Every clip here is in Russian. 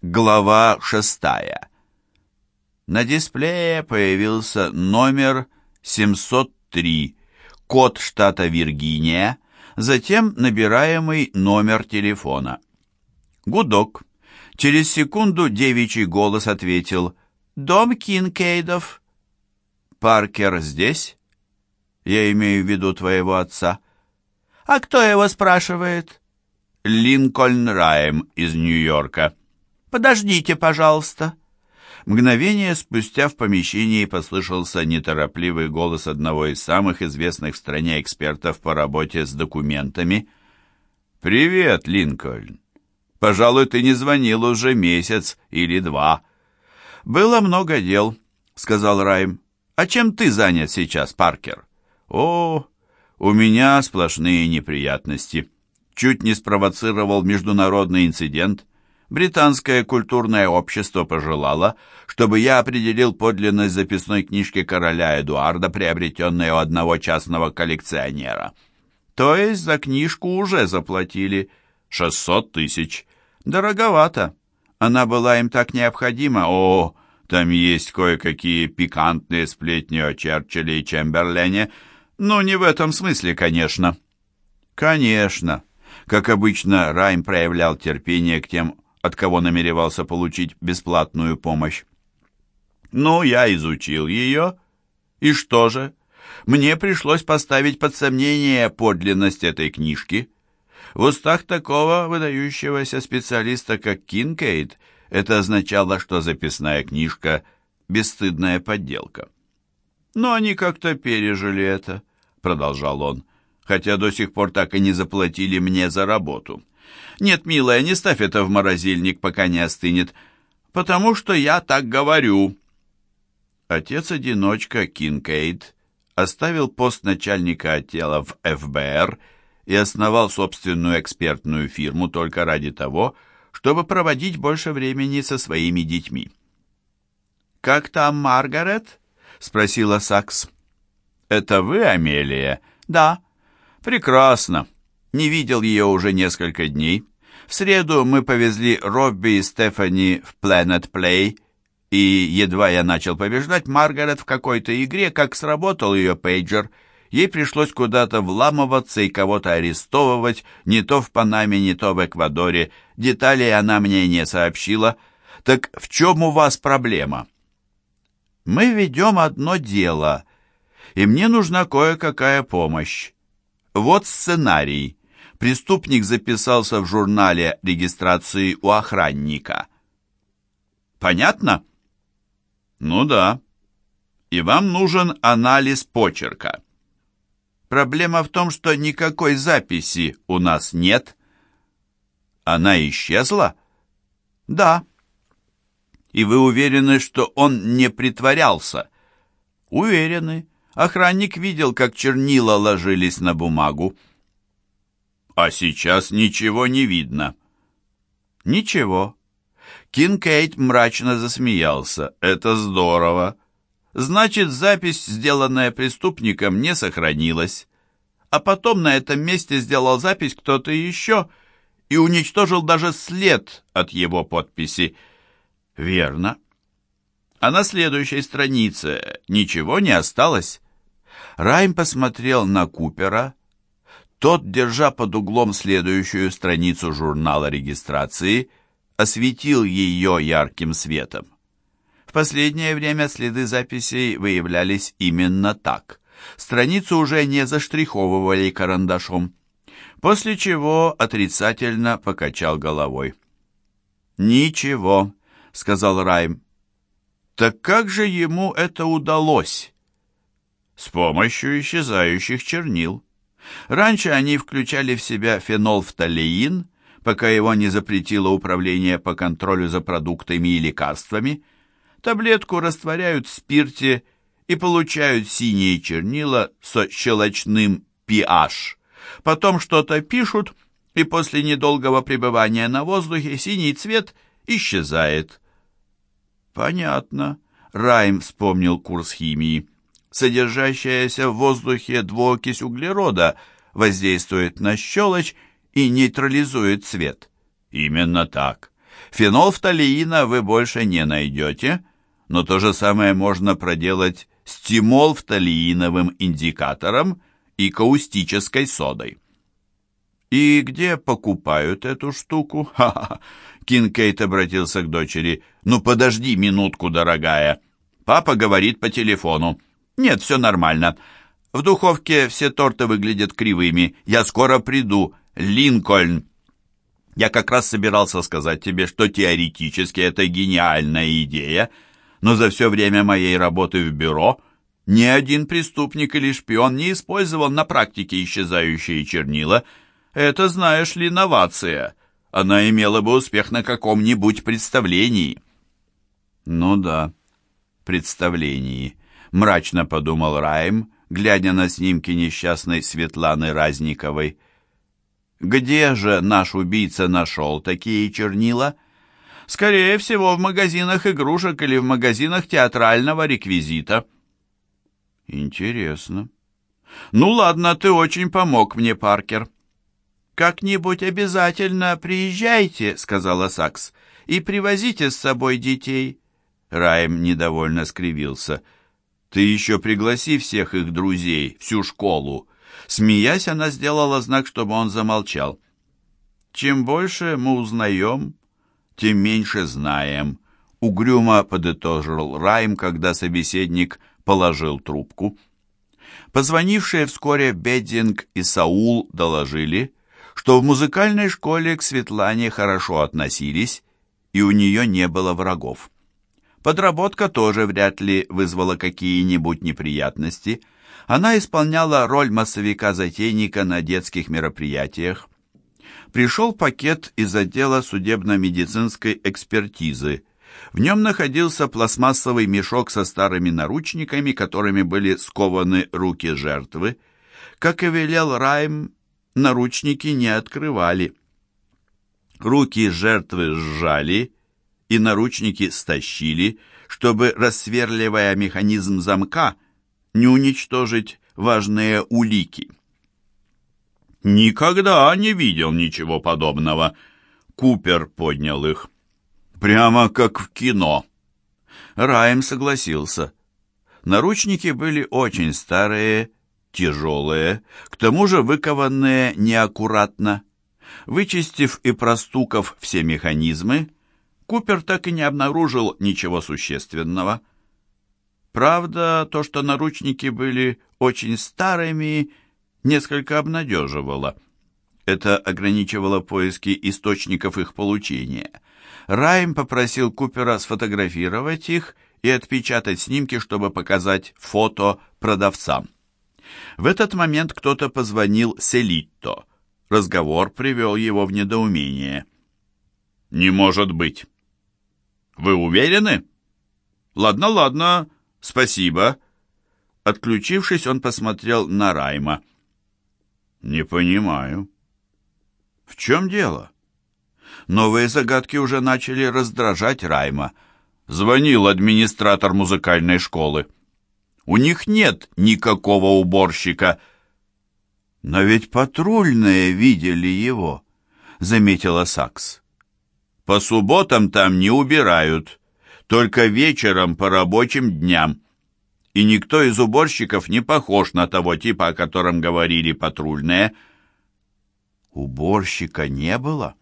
Глава шестая. На дисплее появился номер 703, код штата Виргиния, затем набираемый номер телефона. Гудок. Через секунду девичий голос ответил «Дом Кинкейдов». «Паркер здесь?» «Я имею в виду твоего отца». «А кто его спрашивает?» «Линкольн Райм из Нью-Йорка». «Подождите, пожалуйста». Мгновение спустя в помещении послышался неторопливый голос одного из самых известных в стране экспертов по работе с документами. «Привет, Линкольн. Пожалуй, ты не звонил уже месяц или два». «Было много дел», — сказал Райм. «А чем ты занят сейчас, Паркер?» «О, у меня сплошные неприятности. Чуть не спровоцировал международный инцидент. Британское культурное общество пожелало, чтобы я определил подлинность записной книжки короля Эдуарда, приобретенной у одного частного коллекционера. То есть за книжку уже заплатили 600 тысяч. Дороговато. Она была им так необходима. О, там есть кое-какие пикантные сплетни о Черчилле и Чемберлене. Ну, не в этом смысле, конечно. Конечно. Как обычно, Райм проявлял терпение к тем от кого намеревался получить бесплатную помощь. Ну, я изучил ее. И что же? Мне пришлось поставить под сомнение подлинность этой книжки. В устах такого выдающегося специалиста, как Кинкейд, это означало, что записная книжка — бесстыдная подделка. «Но они как-то пережили это», — продолжал он, «хотя до сих пор так и не заплатили мне за работу. «Нет, милая, не ставь это в морозильник, пока не остынет, потому что я так говорю». Отец-одиночка Кинкейд оставил пост начальника отдела в ФБР и основал собственную экспертную фирму только ради того, чтобы проводить больше времени со своими детьми. «Как там Маргарет?» — спросила Сакс. «Это вы, Амелия?» «Да». «Прекрасно. Не видел ее уже несколько дней. В среду мы повезли Робби и Стефани в Planet Play, и едва я начал побеждать Маргарет в какой-то игре, как сработал ее пейджер. Ей пришлось куда-то вламываться и кого-то арестовывать, не то в Панаме, не то в Эквадоре. Деталей она мне не сообщила. Так в чем у вас проблема? Мы ведем одно дело, и мне нужна кое-какая помощь. Вот сценарий преступник записался в журнале регистрации у охранника. Понятно? Ну да. И вам нужен анализ почерка. Проблема в том, что никакой записи у нас нет. Она исчезла? Да. И вы уверены, что он не притворялся? Уверены. Охранник видел, как чернила ложились на бумагу. А сейчас ничего не видно. Ничего. Кинкейт мрачно засмеялся. Это здорово. Значит, запись, сделанная преступником, не сохранилась. А потом на этом месте сделал запись кто-то еще и уничтожил даже след от его подписи. Верно. А на следующей странице ничего не осталось. Райм посмотрел на Купера, тот, держа под углом следующую страницу журнала регистрации, осветил ее ярким светом. В последнее время следы записей выявлялись именно так. Страницу уже не заштриховывали карандашом, после чего отрицательно покачал головой. «Ничего», — сказал Райм. «Так как же ему это удалось?» «С помощью исчезающих чернил». Раньше они включали в себя фенолфталеин, пока его не запретило управление по контролю за продуктами и лекарствами. Таблетку растворяют в спирте и получают синие чернила со щелочным pH. Потом что-то пишут, и после недолгого пребывания на воздухе синий цвет исчезает. Понятно. Райм вспомнил курс химии содержащаяся в воздухе двуокись углерода воздействует на щелочь и нейтрализует цвет. Именно так. Фенолфталиина вы больше не найдете, но то же самое можно проделать с тимолфталииновым индикатором и каустической содой. «И где покупают эту штуку?» «Ха-ха!» Кинкейт обратился к дочери. «Ну, подожди минутку, дорогая. Папа говорит по телефону. Нет, все нормально. В духовке все торты выглядят кривыми. Я скоро приду. Линкольн!» Я как раз собирался сказать тебе, что теоретически это гениальная идея, но за все время моей работы в бюро ни один преступник или шпион не использовал на практике исчезающие чернила. Это, знаешь ли, новация. Она имела бы успех на каком-нибудь представлении. Ну да, представлении, мрачно подумал Райм, глядя на снимки несчастной Светланы Разниковой. Где же наш убийца нашел такие чернила? Скорее всего, в магазинах игрушек или в магазинах театрального реквизита. Интересно. Ну ладно, ты очень помог мне, Паркер. Как-нибудь обязательно приезжайте, сказала Сакс, и привозите с собой детей. Райм недовольно скривился. Ты еще пригласи всех их друзей, всю школу. Смеясь, она сделала знак, чтобы он замолчал. «Чем больше мы узнаем, тем меньше знаем», — угрюмо подытожил Райм, когда собеседник положил трубку. Позвонившие вскоре Беддинг и Саул доложили, что в музыкальной школе к Светлане хорошо относились, и у нее не было врагов. Подработка тоже вряд ли вызвала какие-нибудь неприятности — она исполняла роль массовика-затейника на детских мероприятиях. Пришел пакет из отдела судебно-медицинской экспертизы. В нем находился пластмассовый мешок со старыми наручниками, которыми были скованы руки жертвы. Как и велел Райм, наручники не открывали. Руки жертвы сжали и наручники стащили, чтобы, рассверливая механизм замка, не уничтожить важные улики. «Никогда не видел ничего подобного», — Купер поднял их. «Прямо как в кино». Райм согласился. Наручники были очень старые, тяжелые, к тому же выкованные неаккуратно. Вычистив и простукав все механизмы, Купер так и не обнаружил ничего существенного — Правда, то, что наручники были очень старыми, несколько обнадеживало. Это ограничивало поиски источников их получения. Райм попросил Купера сфотографировать их и отпечатать снимки, чтобы показать фото продавцам. В этот момент кто-то позвонил Селитто. Разговор привел его в недоумение. «Не может быть!» «Вы уверены?» «Ладно, ладно, «Спасибо». Отключившись, он посмотрел на Райма. «Не понимаю». «В чем дело?» Новые загадки уже начали раздражать Райма. Звонил администратор музыкальной школы. «У них нет никакого уборщика». «Но ведь патрульные видели его», — заметила Сакс. «По субботам там не убирают только вечером по рабочим дням. И никто из уборщиков не похож на того типа, о котором говорили патрульные. Уборщика не было?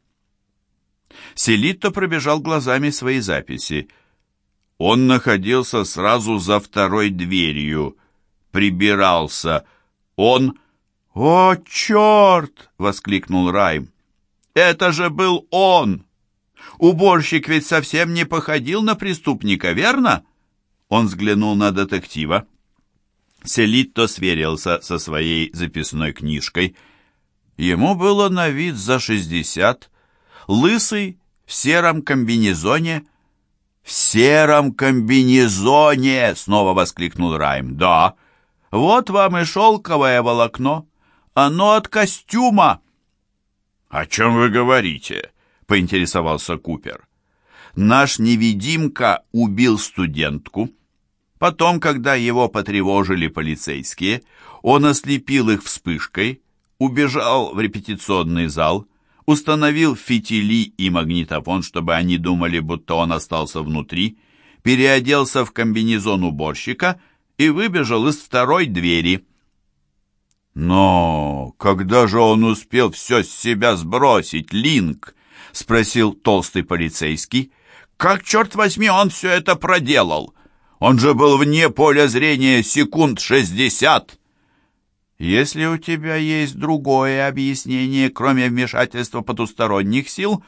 Селитто пробежал глазами свои записи. Он находился сразу за второй дверью, прибирался. Он... «О, черт!» — воскликнул Райм. «Это же был он!» Уборщик ведь совсем не походил на преступника, верно?» Он взглянул на детектива. Селитто сверился со своей записной книжкой. Ему было на вид за шестьдесят, лысый, в сером комбинезоне. «В сером комбинезоне!» — снова воскликнул Райм. «Да, вот вам и шелковое волокно. Оно от костюма». «О чем вы говорите?» — поинтересовался Купер. «Наш невидимка убил студентку. Потом, когда его потревожили полицейские, он ослепил их вспышкой, убежал в репетиционный зал, установил фитили и магнитофон, чтобы они думали, будто он остался внутри, переоделся в комбинезон уборщика и выбежал из второй двери. «Но когда же он успел все с себя сбросить, Линк?» — спросил толстый полицейский. «Как, черт возьми, он все это проделал? Он же был вне поля зрения секунд шестьдесят!» Если у тебя есть другое объяснение, кроме вмешательства потусторонних сил,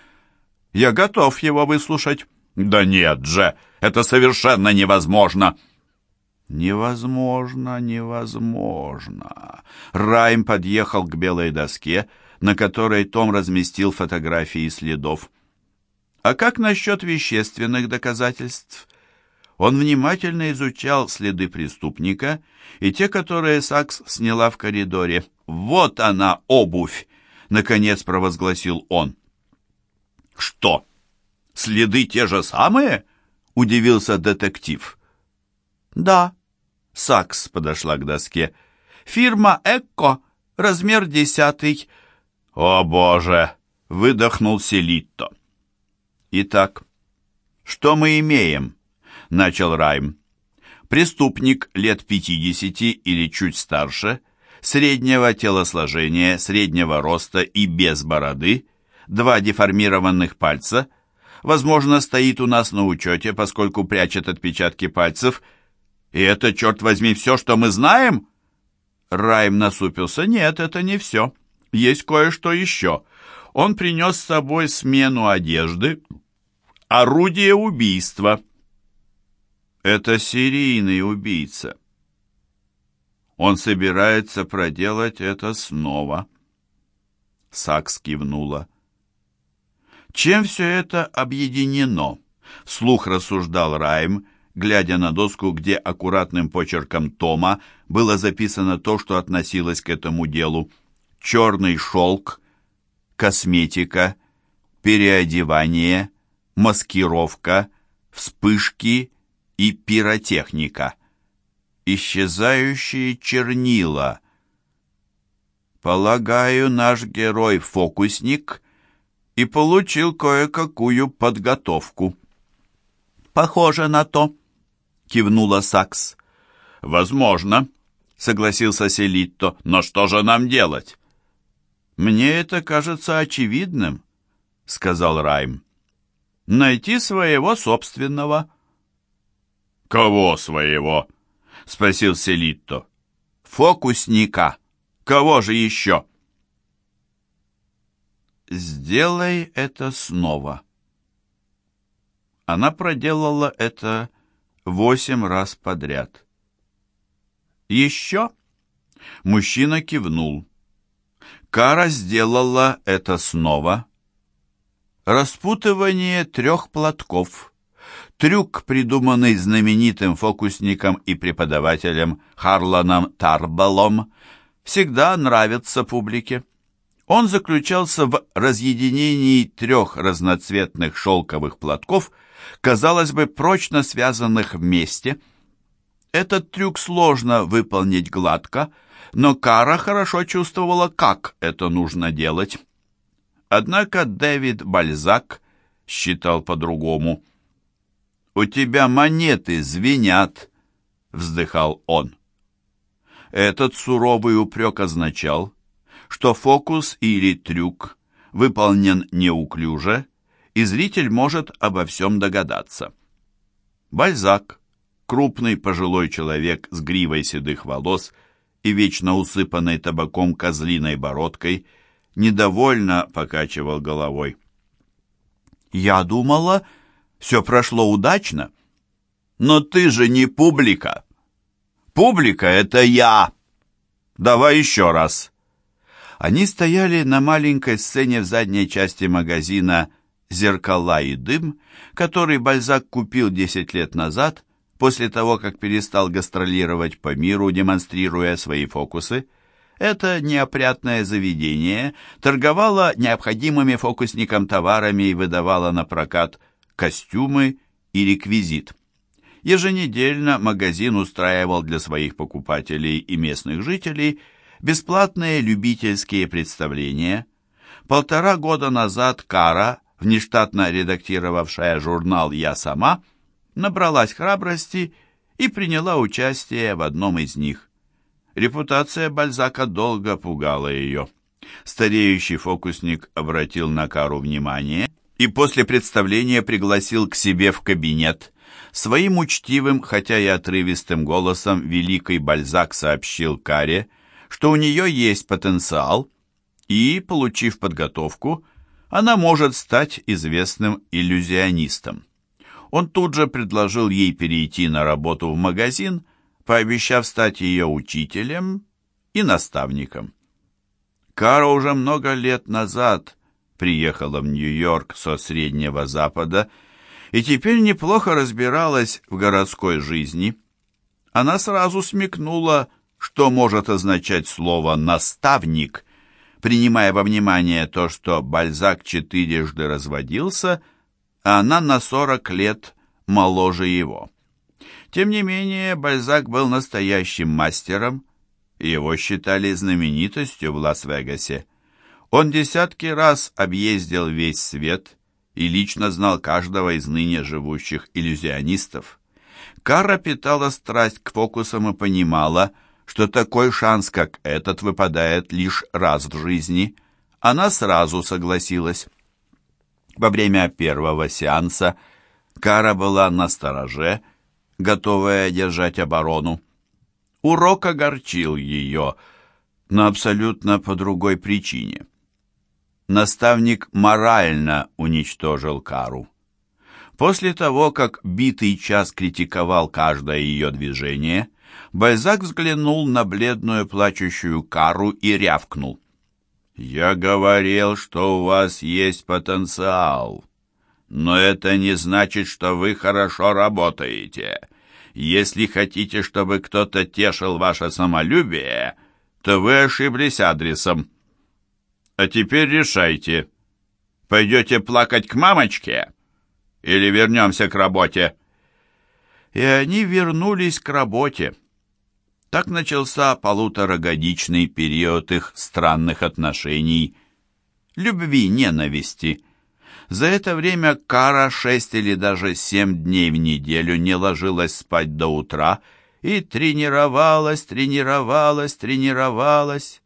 я готов его выслушать. Да нет же, это совершенно невозможно. Невозможно, невозможно. Райм подъехал к белой доске, на которой Том разместил фотографии следов. А как насчет вещественных доказательств? Он внимательно изучал следы преступника и те, которые Сакс сняла в коридоре. «Вот она, обувь!» — наконец провозгласил он. «Что? Следы те же самые?» — удивился детектив. «Да». Сакс подошла к доске. «Фирма «Экко», размер десятый». «О, Боже!» — выдохнул Селитто. «Итак, что мы имеем?» — начал Райм. Преступник лет 50 или чуть старше, среднего телосложения, среднего роста и без бороды, два деформированных пальца, возможно, стоит у нас на учете, поскольку прячет отпечатки пальцев. И это, черт возьми, все, что мы знаем? Райм насупился. Нет, это не все. Есть кое-что еще. Он принес с собой смену одежды, орудие убийства. Это серийный убийца. Он собирается проделать это снова. Сакс кивнула. Чем все это объединено? Вслух рассуждал Райм, глядя на доску, где аккуратным почерком Тома было записано то, что относилось к этому делу. Черный шелк, косметика, переодевание, маскировка, вспышки и пиротехника. Исчезающие чернила. Полагаю, наш герой фокусник и получил кое-какую подготовку. Похоже на то, кивнула Сакс. Возможно, согласился Селитто, но что же нам делать? Мне это кажется очевидным, сказал Райм. Найти своего собственного. «Кого своего?» — спросил Селитто. «Фокусника. Кого же еще?» «Сделай это снова». Она проделала это восемь раз подряд. «Еще?» Мужчина кивнул. Кара сделала это снова. Распутывание трех платков. Трюк, придуманный знаменитым фокусником и преподавателем Харланом Тарбалом, всегда нравится публике. Он заключался в разъединении трех разноцветных шелковых платков, казалось бы, прочно связанных вместе. Этот трюк сложно выполнить гладко, но Кара хорошо чувствовала, как это нужно делать. Однако Дэвид Бальзак считал по-другому. «У тебя монеты звенят», — вздыхал он. Этот суровый упрек означал, что фокус или трюк выполнен неуклюже, и зритель может обо всем догадаться. Бальзак, крупный пожилой человек с гривой седых волос и вечно усыпанной табаком козлиной бородкой, недовольно покачивал головой. «Я думала, все прошло удачно. Но ты же не публика. Публика — это я. Давай еще раз. Они стояли на маленькой сцене в задней части магазина «Зеркала и дым», который Бальзак купил 10 лет назад, после того, как перестал гастролировать по миру, демонстрируя свои фокусы. Это неопрятное заведение торговало необходимыми фокусникам товарами и выдавало на прокат костюмы и реквизит. Еженедельно магазин устраивал для своих покупателей и местных жителей бесплатные любительские представления. Полтора года назад Кара, внештатно редактировавшая журнал «Я сама», набралась храбрости и приняла участие в одном из них. Репутация Бальзака долго пугала ее. Стареющий фокусник обратил на Кару внимание и после представления пригласил к себе в кабинет. Своим учтивым, хотя и отрывистым голосом великий Бальзак сообщил Каре, что у нее есть потенциал, и, получив подготовку, она может стать известным иллюзионистом. Он тут же предложил ей перейти на работу в магазин, пообещав стать ее учителем и наставником. Кара уже много лет назад приехала в Нью-Йорк со Среднего Запада и теперь неплохо разбиралась в городской жизни. Она сразу смекнула, что может означать слово «наставник», принимая во внимание то, что Бальзак четырежды разводился, а она на сорок лет моложе его. Тем не менее, Бальзак был настоящим мастером, его считали знаменитостью в Лас-Вегасе. Он десятки раз объездил весь свет и лично знал каждого из ныне живущих иллюзионистов. Кара питала страсть к фокусам и понимала, что такой шанс, как этот, выпадает лишь раз в жизни. Она сразу согласилась. Во время первого сеанса Кара была на стороже, готовая держать оборону. Урок огорчил ее, но абсолютно по другой причине. Наставник морально уничтожил Кару. После того, как битый час критиковал каждое ее движение, Бальзак взглянул на бледную плачущую Кару и рявкнул. «Я говорил, что у вас есть потенциал, но это не значит, что вы хорошо работаете. Если хотите, чтобы кто-то тешил ваше самолюбие, то вы ошиблись адресом. А теперь решайте, пойдете плакать к мамочке или вернемся к работе?» И они вернулись к работе. Так начался полуторагодичный период их странных отношений, любви-ненависти. За это время Кара шесть или даже семь дней в неделю не ложилась спать до утра и тренировалась, тренировалась, тренировалась.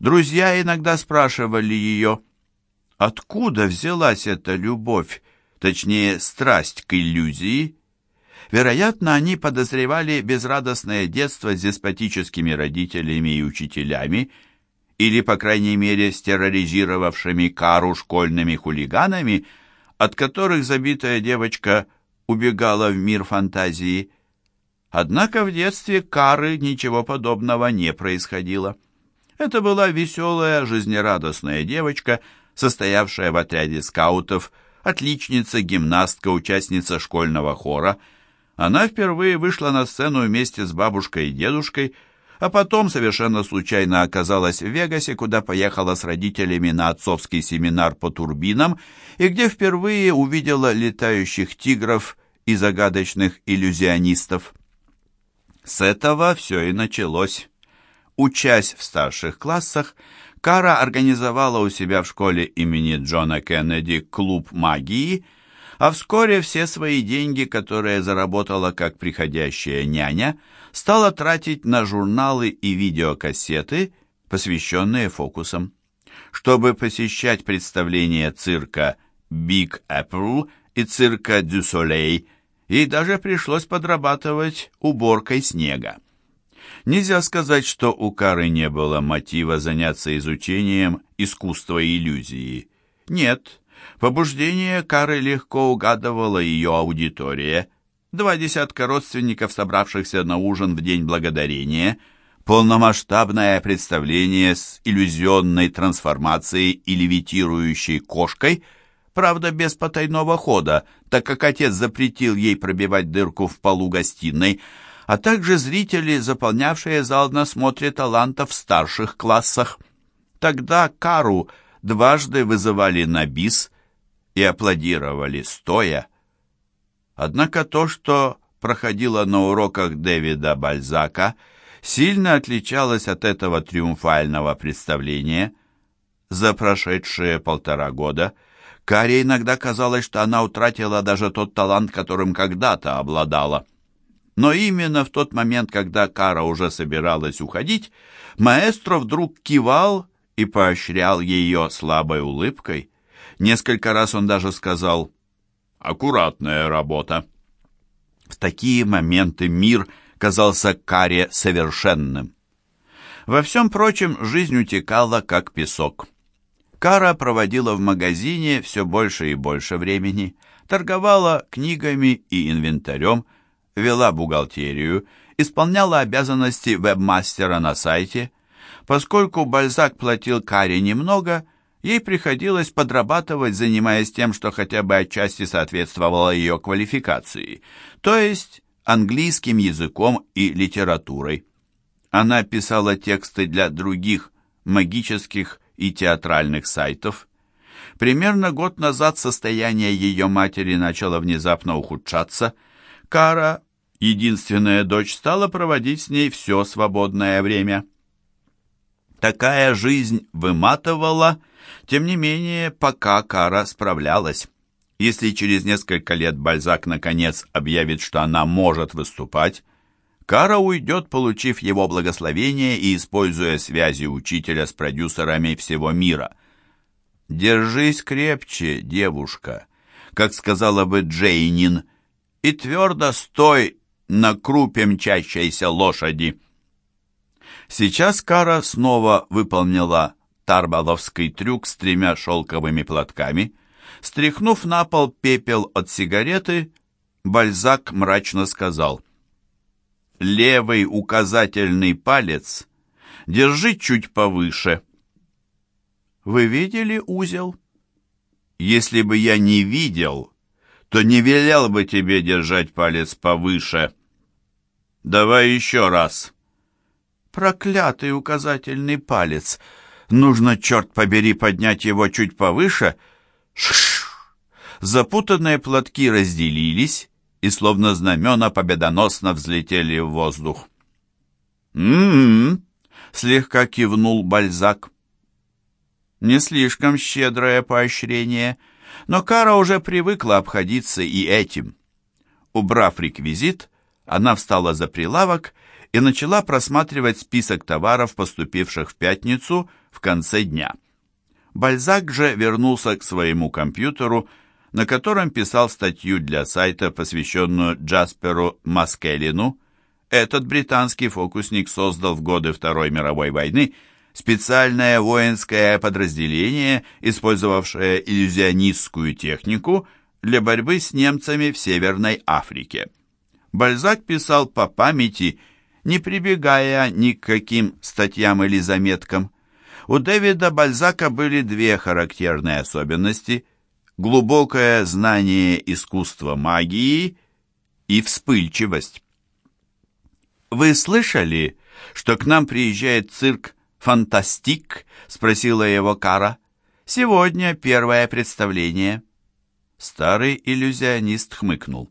Друзья иногда спрашивали ее, откуда взялась эта любовь, точнее, страсть к иллюзии, Вероятно, они подозревали безрадостное детство с деспотическими родителями и учителями, или, по крайней мере, с терроризировавшими Кару школьными хулиганами, от которых забитая девочка убегала в мир фантазии. Однако в детстве Кары ничего подобного не происходило. Это была веселая, жизнерадостная девочка, состоявшая в отряде скаутов, отличница, гимнастка, участница школьного хора – она впервые вышла на сцену вместе с бабушкой и дедушкой, а потом совершенно случайно оказалась в Вегасе, куда поехала с родителями на отцовский семинар по турбинам и где впервые увидела летающих тигров и загадочных иллюзионистов. С этого все и началось. Учась в старших классах, Кара организовала у себя в школе имени Джона Кеннеди клуб магии – а вскоре все свои деньги, которые заработала как приходящая няня, стала тратить на журналы и видеокассеты, посвященные фокусам. Чтобы посещать представления цирка Big Apple и цирка Du Soleil, ей даже пришлось подрабатывать уборкой снега. Нельзя сказать, что у Кары не было мотива заняться изучением искусства иллюзии. Нет, Побуждение Кары легко угадывала ее аудитория. Два десятка родственников, собравшихся на ужин в День Благодарения, полномасштабное представление с иллюзионной трансформацией и левитирующей кошкой, правда, без потайного хода, так как отец запретил ей пробивать дырку в полу гостиной, а также зрители, заполнявшие зал на смотре талантов в старших классах. Тогда Кару дважды вызывали на бис – и аплодировали стоя. Однако то, что проходило на уроках Дэвида Бальзака, сильно отличалось от этого триумфального представления. За прошедшие полтора года Каре иногда казалось, что она утратила даже тот талант, которым когда-то обладала. Но именно в тот момент, когда Кара уже собиралась уходить, маэстро вдруг кивал и поощрял ее слабой улыбкой. Несколько раз он даже сказал «Аккуратная работа». В такие моменты мир казался Каре совершенным. Во всем прочем, жизнь утекала, как песок. Кара проводила в магазине все больше и больше времени, торговала книгами и инвентарем, вела бухгалтерию, исполняла обязанности вебмастера на сайте. Поскольку Бальзак платил Каре немного, ей приходилось подрабатывать, занимаясь тем, что хотя бы отчасти соответствовало ее квалификации, то есть английским языком и литературой. Она писала тексты для других магических и театральных сайтов. Примерно год назад состояние ее матери начало внезапно ухудшаться. Кара, единственная дочь, стала проводить с ней все свободное время. Такая жизнь выматывала, тем не менее, пока Кара справлялась. Если через несколько лет Бальзак наконец объявит, что она может выступать, Кара уйдет, получив его благословение и используя связи учителя с продюсерами всего мира. «Держись крепче, девушка», как сказала бы Джейнин, «и твердо стой на крупе мчащейся лошади». Сейчас Кара снова выполнила тарбаловский трюк с тремя шелковыми платками. Стряхнув на пол пепел от сигареты, Бальзак мрачно сказал — левый указательный палец держи чуть повыше. Вы видели узел? Если бы я не видел, то не велел бы тебе держать палец повыше. Давай еще раз. Проклятый указательный палец. Нужно, черт побери, поднять его чуть повыше. Шш! Запутанные платки разделились, и словно знамена победоносно взлетели в воздух. «М-м-м», слегка кивнул Бальзак. Не слишком щедрое поощрение, но Кара уже привыкла обходиться и этим. Убрав реквизит, она встала за прилавок и начала просматривать список товаров, поступивших в пятницу в конце дня. Бальзак же вернулся к своему компьютеру на котором писал статью для сайта, посвященную Джасперу Маскелину. Этот британский фокусник создал в годы Второй мировой войны специальное воинское подразделение, использовавшее иллюзионистскую технику для борьбы с немцами в Северной Африке. Бальзак писал по памяти, не прибегая ни к каким статьям или заметкам. У Дэвида Бальзака были две характерные особенности – глубокое знание искусства магии и вспыльчивость. «Вы слышали, что к нам приезжает цирк «Фантастик»?» — спросила его Кара. «Сегодня первое представление». Старый иллюзионист хмыкнул.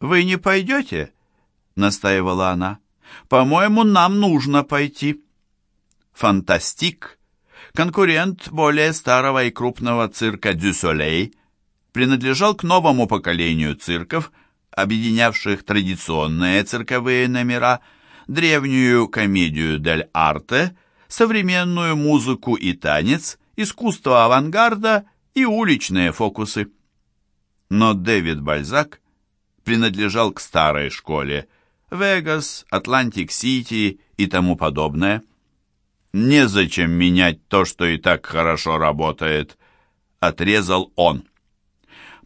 «Вы не пойдете?» — настаивала она. «По-моему, нам нужно пойти». «Фантастик» конкурент более старого и крупного цирка «Дю Солей», принадлежал к новому поколению цирков, объединявших традиционные цирковые номера, древнюю комедию дель арте, современную музыку и танец, искусство авангарда и уличные фокусы. Но Дэвид Бальзак принадлежал к старой школе – Вегас, Атлантик-Сити и тому подобное – «Незачем менять то, что и так хорошо работает», — отрезал он.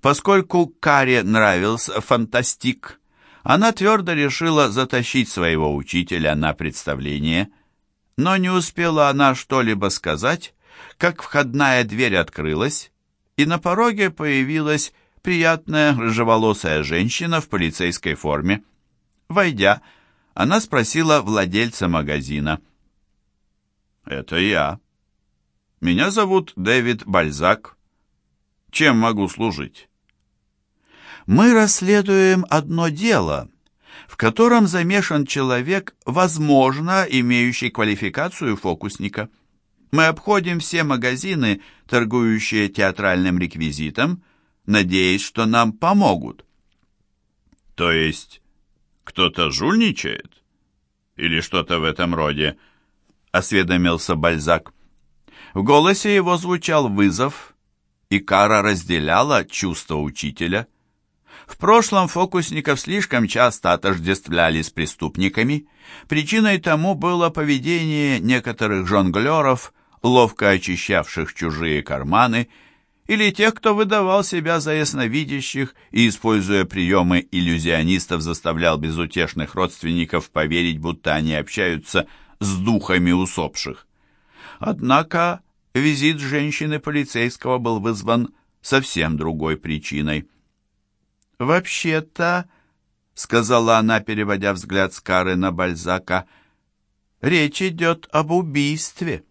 Поскольку Каре нравился фантастик, она твердо решила затащить своего учителя на представление, но не успела она что-либо сказать, как входная дверь открылась, и на пороге появилась приятная рыжеволосая женщина в полицейской форме. Войдя, она спросила владельца магазина — «Это я. Меня зовут Дэвид Бальзак. Чем могу служить?» «Мы расследуем одно дело, в котором замешан человек, возможно, имеющий квалификацию фокусника. Мы обходим все магазины, торгующие театральным реквизитом, надеясь, что нам помогут». «То есть кто-то жульничает? Или что-то в этом роде?» — осведомился Бальзак. В голосе его звучал вызов, и Кара разделяла чувство учителя. В прошлом фокусников слишком часто отождествляли с преступниками. Причиной тому было поведение некоторых жонглеров, ловко очищавших чужие карманы, или тех, кто выдавал себя за ясновидящих и, используя приемы иллюзионистов, заставлял безутешных родственников поверить, будто они общаются с духами усопших. Однако визит женщины полицейского был вызван совсем другой причиной. «Вообще-то», — сказала она, переводя взгляд с Кары на Бальзака, — «речь идет об убийстве».